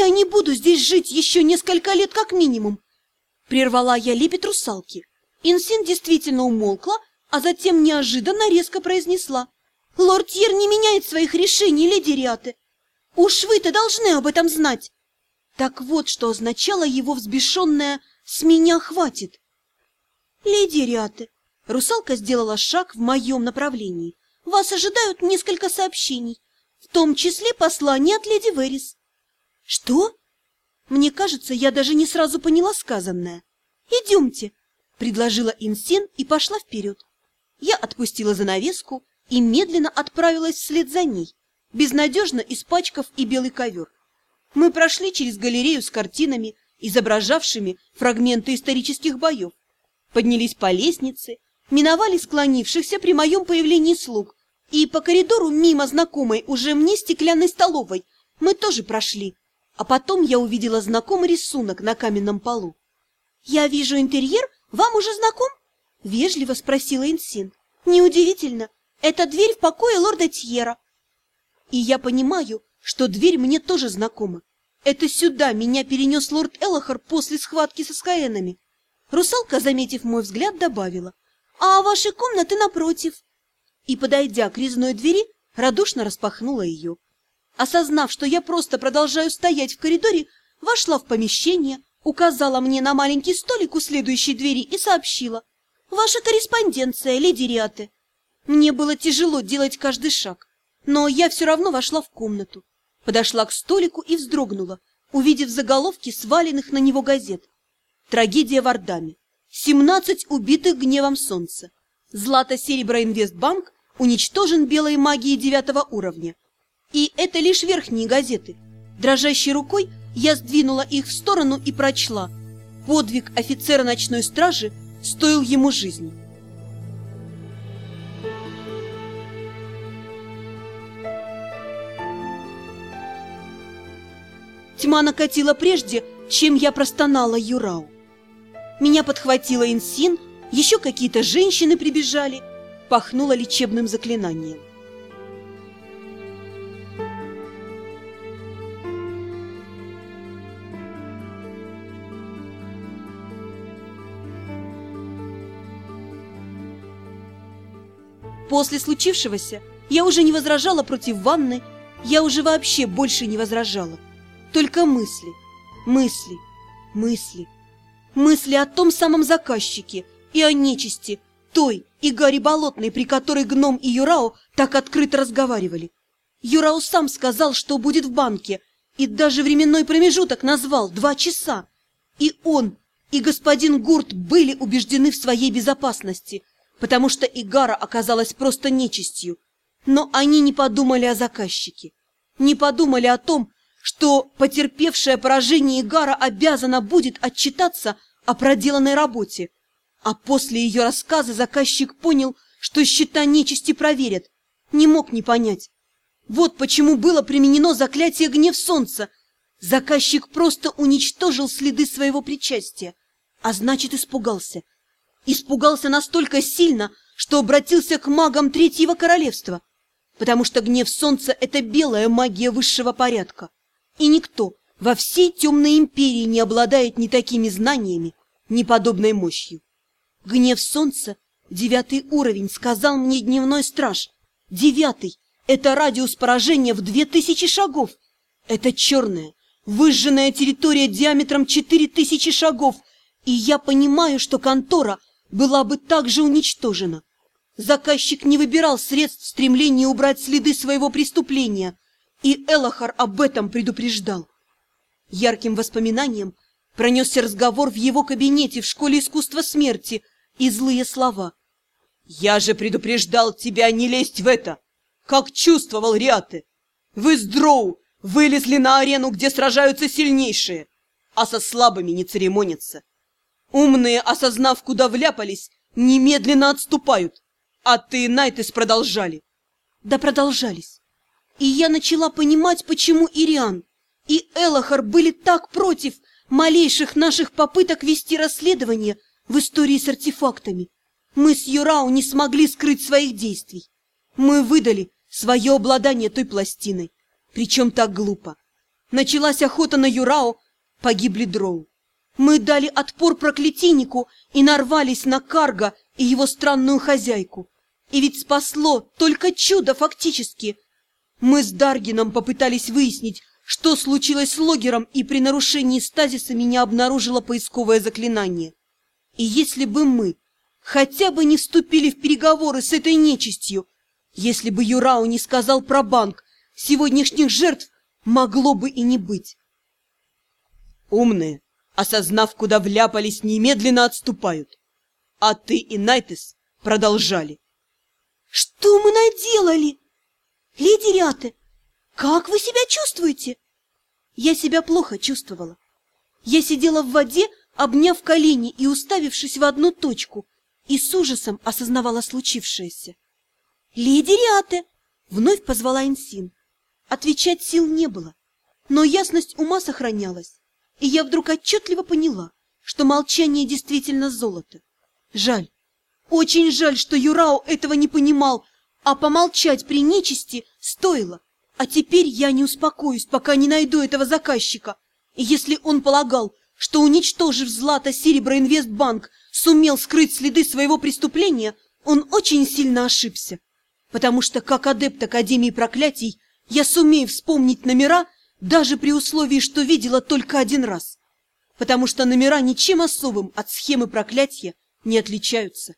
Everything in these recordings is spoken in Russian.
Я не буду здесь жить еще несколько лет как минимум. Прервала я лепет русалки. Инсин действительно умолкла, а затем неожиданно резко произнесла. «Лорд Тьер не меняет своих решений, леди Риаты. Уж вы-то должны об этом знать!» Так вот, что означало его взбешенное «с меня хватит». «Леди Риаты, русалка сделала шаг в моем направлении. Вас ожидают несколько сообщений, в том числе послание от леди Верис». «Что?» Мне кажется, я даже не сразу поняла сказанное. «Идемте», — предложила Инсен и пошла вперед. Я отпустила занавеску и медленно отправилась вслед за ней, безнадежно испачкав и белый ковер. Мы прошли через галерею с картинами, изображавшими фрагменты исторических боев, поднялись по лестнице, миновали склонившихся при моем появлении слуг, и по коридору мимо знакомой уже мне стеклянной столовой мы тоже прошли, а потом я увидела знакомый рисунок на каменном полу. «Я вижу интерьер, вам уже знаком?» — вежливо спросила Инсин. «Неудивительно, это дверь в покое лорда Тьера». И я понимаю, что дверь мне тоже знакома. Это сюда меня перенес лорд Элохар после схватки со скаенами. Русалка, заметив мой взгляд, добавила. «А ваши комнаты напротив». И, подойдя к резной двери, радушно распахнула ее. Осознав, что я просто продолжаю стоять в коридоре, вошла в помещение, указала мне на маленький столик у следующей двери и сообщила. «Ваша корреспонденция, леди Риаты». Мне было тяжело делать каждый шаг, но я все равно вошла в комнату. Подошла к столику и вздрогнула, увидев заголовки сваленных на него газет. Трагедия в Ордаме. 17 убитых гневом солнца. Злато-серебро Инвестбанк уничтожен белой магией девятого уровня. И это лишь верхние газеты. Дрожащей рукой я сдвинула их в сторону и прочла. Подвиг офицера ночной стражи стоил ему жизни. Тьма накатила прежде, чем я простонала Юрау. Меня подхватила Инсин, еще какие-то женщины прибежали, пахнуло лечебным заклинанием. После случившегося я уже не возражала против ванны, я уже вообще больше не возражала. Только мысли, мысли, мысли, мысли о том самом заказчике и о нечисти, той и Гарри Болотной, при которой Гном и Юрао так открыто разговаривали. Юрао сам сказал, что будет в банке, и даже временной промежуток назвал два часа. И он, и господин Гурт были убеждены в своей безопасности, потому что Игара оказалась просто нечистью. Но они не подумали о заказчике, не подумали о том, что потерпевшая поражение Игара обязана будет отчитаться о проделанной работе. А после ее рассказа заказчик понял, что счета нечисти проверят. Не мог не понять. Вот почему было применено заклятие «Гнев солнца». Заказчик просто уничтожил следы своего причастия, а значит испугался. Испугался настолько сильно, что обратился к магам Третьего Королевства, потому что гнев солнца — это белая магия высшего порядка. И никто во всей темной империи не обладает ни такими знаниями, ни подобной мощью. Гнев солнца — девятый уровень, сказал мне дневной страж. Девятый — это радиус поражения в две тысячи шагов. Это черная, выжженная территория диаметром четыре тысячи шагов, и я понимаю, что контора была бы также уничтожена. Заказчик не выбирал средств в стремлении убрать следы своего преступления — и Элохар об этом предупреждал. Ярким воспоминанием пронесся разговор в его кабинете в школе искусства смерти и злые слова. «Я же предупреждал тебя не лезть в это! Как чувствовал Риаты! Вы с Дроу вылезли на арену, где сражаются сильнейшие, а со слабыми не церемонятся. Умные, осознав, куда вляпались, немедленно отступают, а ты Найтес продолжали. Да продолжались. И я начала понимать, почему Ириан и Элохар были так против малейших наших попыток вести расследование в истории с артефактами. Мы с Юрау не смогли скрыть своих действий. Мы выдали свое обладание той пластиной, причем так глупо. Началась охота на Юрао, погибли дроу. Мы дали отпор проклятийнику и нарвались на Карга и его странную хозяйку. И ведь спасло только чудо фактически. Мы с Даргином попытались выяснить, что случилось с логером, и при нарушении стазиса меня обнаружило поисковое заклинание. И если бы мы хотя бы не вступили в переговоры с этой нечистью, если бы Юрау не сказал про банк, сегодняшних жертв могло бы и не быть. Умные, осознав, куда вляпались, немедленно отступают. А ты и Найтес продолжали. Что мы наделали? Леди Ряты, как вы себя чувствуете? Я себя плохо чувствовала. Я сидела в воде, обняв колени и уставившись в одну точку, и с ужасом осознавала случившееся. «Леди Риате!» — вновь позвала Инсин. Отвечать сил не было, но ясность ума сохранялась, и я вдруг отчетливо поняла, что молчание действительно золото. Жаль, очень жаль, что Юрао этого не понимал, а помолчать при нечисти стоило. А теперь я не успокоюсь, пока не найду этого заказчика. И если он полагал, что, уничтожив злато Серебро Инвестбанк, сумел скрыть следы своего преступления, он очень сильно ошибся. Потому что, как адепт Академии Проклятий, я сумею вспомнить номера, даже при условии, что видела только один раз. Потому что номера ничем особым от схемы проклятия не отличаются.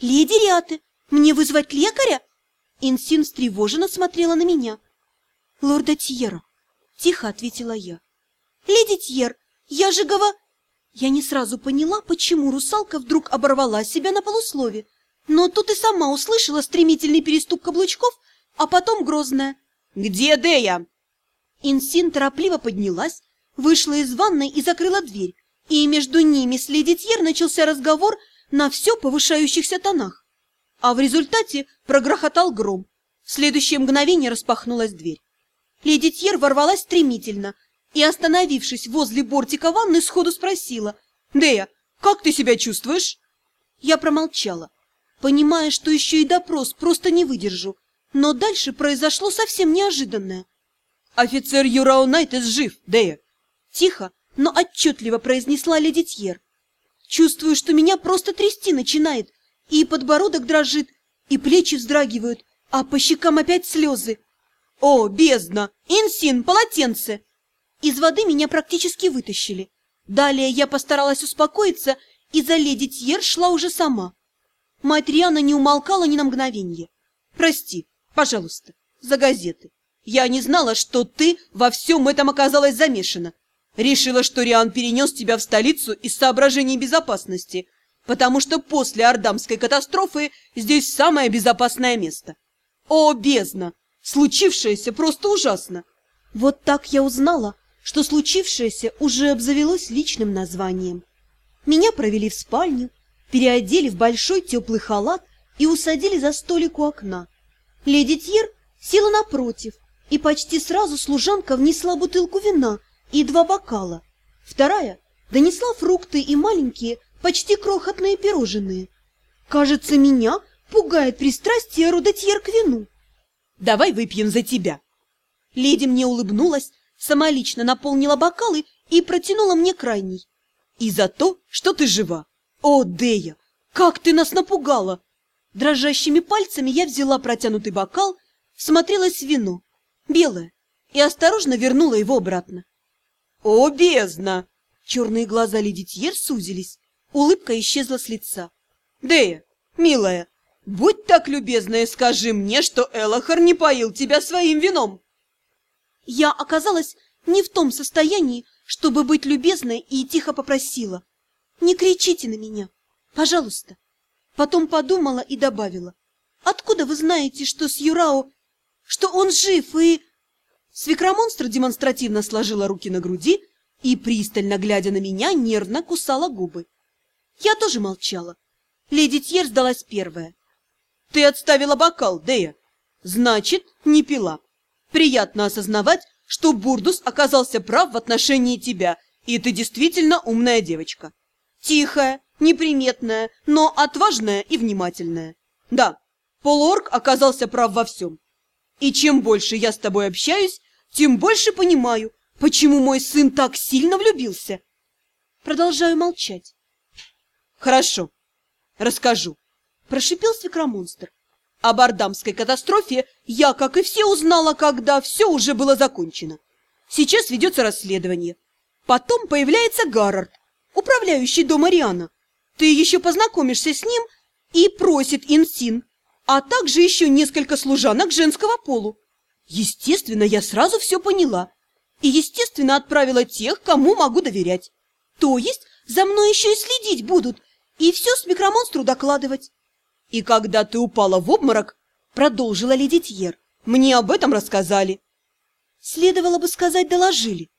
«Леди Риаты, мне вызвать лекаря?» Инсин встревоженно смотрела на меня. «Лорда Тьера», — тихо ответила я. «Леди Тьер, я же гова...» Я не сразу поняла, почему русалка вдруг оборвала себя на полуслове, но тут и сама услышала стремительный перестук каблучков, а потом грозная. «Где Дея?» Инсин торопливо поднялась, вышла из ванной и закрыла дверь, и между ними с леди Тьер начался разговор на все повышающихся тонах. А в результате прогрохотал гром. В следующее мгновение распахнулась дверь. Леди Тьер ворвалась стремительно и, остановившись возле бортика ванны, сходу спросила. «Дея, как ты себя чувствуешь?» Я промолчала, понимая, что еще и допрос просто не выдержу. Но дальше произошло совсем неожиданное. «Офицер Юрао Найтес жив, Дея!» Тихо, но отчетливо произнесла леди Тьер. Чувствую, что меня просто трясти начинает, и подбородок дрожит, и плечи вздрагивают, а по щекам опять слезы. О, бездна! Инсин, полотенце! Из воды меня практически вытащили. Далее я постаралась успокоиться, и за леди Тьер шла уже сама. Мать Риана не умолкала ни на мгновенье. Прости, пожалуйста, за газеты. Я не знала, что ты во всем этом оказалась замешана. Решила, что Риан перенес тебя в столицу из соображений безопасности, потому что после Ордамской катастрофы здесь самое безопасное место. О, бездна! Случившееся просто ужасно! Вот так я узнала, что случившееся уже обзавелось личным названием. Меня провели в спальню, переодели в большой теплый халат и усадили за столик у окна. Леди Тьер села напротив, и почти сразу служанка внесла бутылку вина – и два бокала. Вторая донесла фрукты и маленькие, почти крохотные пирожные. Кажется, меня пугает пристрастие Рудетьер к вину. Давай выпьем за тебя. Леди мне улыбнулась, самолично наполнила бокалы и протянула мне крайний. И за то, что ты жива. О, Дея, как ты нас напугала! Дрожащими пальцами я взяла протянутый бокал, смотрелась в вино, белое, и осторожно вернула его обратно. «О, бездна!» Черные глаза леди Тьер сузились. Улыбка исчезла с лица. «Дея, милая, будь так любезна и скажи мне, что Элохар не поил тебя своим вином!» Я оказалась не в том состоянии, чтобы быть любезной, и тихо попросила. «Не кричите на меня, пожалуйста!» Потом подумала и добавила. «Откуда вы знаете, что с Юрао, что он жив и...» Свекромонстр демонстративно сложила руки на груди и, пристально глядя на меня, нервно кусала губы. Я тоже молчала. Леди Тьер сдалась первая. — Ты отставила бокал, Дея. Значит, не пила. Приятно осознавать, что Бурдус оказался прав в отношении тебя, и ты действительно умная девочка. Тихая, неприметная, но отважная и внимательная. Да, полуорг оказался прав во всем. И чем больше я с тобой общаюсь, тем больше понимаю, почему мой сын так сильно влюбился. Продолжаю молчать. Хорошо, расскажу, прошипел свекромонстр. Об Ардамской катастрофе я, как и все, узнала, когда все уже было закончено. Сейчас ведется расследование. Потом появляется Гаррард, управляющий дом Ариана. Ты еще познакомишься с ним и просит Инсин, а также еще несколько служанок женского полу. Естественно, я сразу все поняла. И, естественно, отправила тех, кому могу доверять. То есть за мной еще и следить будут, и все с микромонстру докладывать. И когда ты упала в обморок, продолжила леди Тьер, мне об этом рассказали. Следовало бы сказать, доложили.